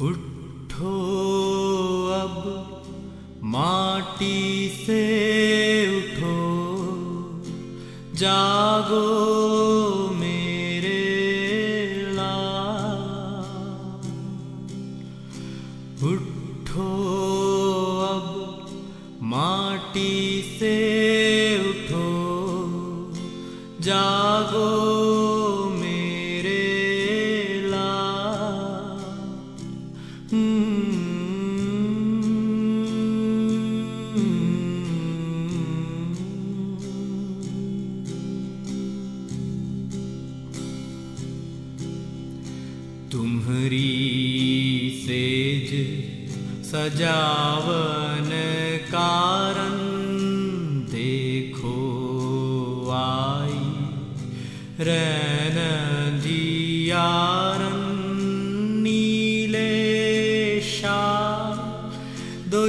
उठो अब माटी से उठो जागो जागो मेरे लाल। तुम्हरी सेज सजावन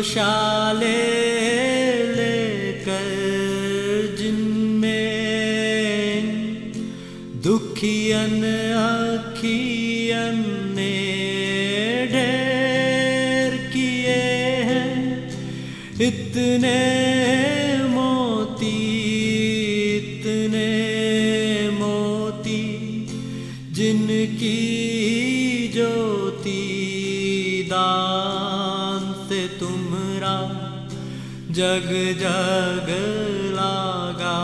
दोशाले लेकर जिनमें दुखियन, अखियन ने ढेर किए हैं। इतने मोती इतने मोती जिनकी ज्योति जग जग लागा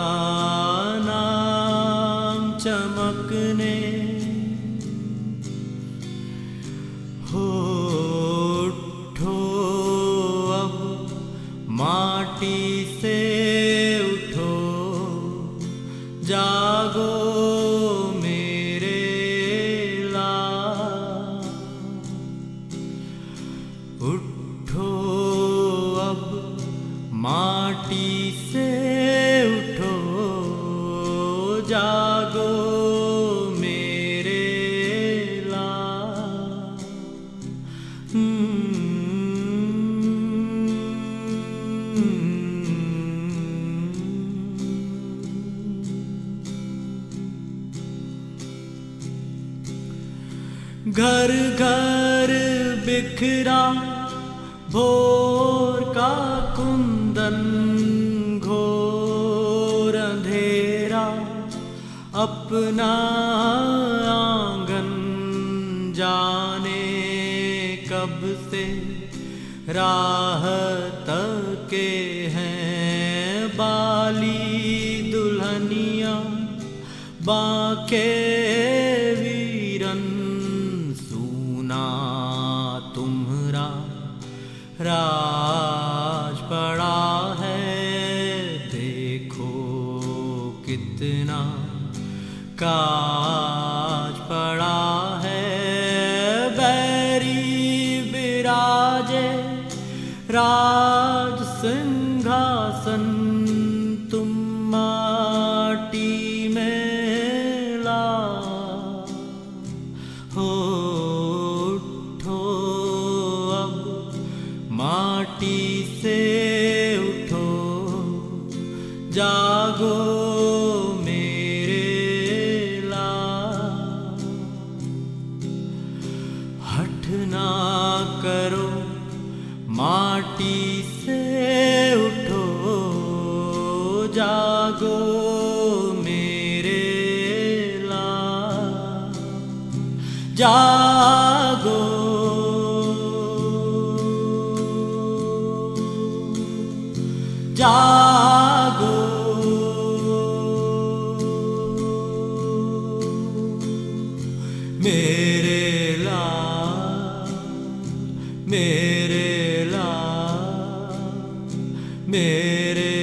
चमकने। हो उठो अब माटी से उठो जागो माटी से उठो जागो मेरे लाल। घर घर बिखरा का कुंदन घोर अंधेरा अपना आँगन जाने कब से राह तके हैं बाली दुल्हनिया बाके कितना काज पड़ा है। बैरी विराजे राज सिंहासन, तुम माटी में हो उठो अब, माटी से उठो। जागो ना करो माटी से उठो जागो मेरे ला जागो। जागो। मेरे मेरे ला मेरे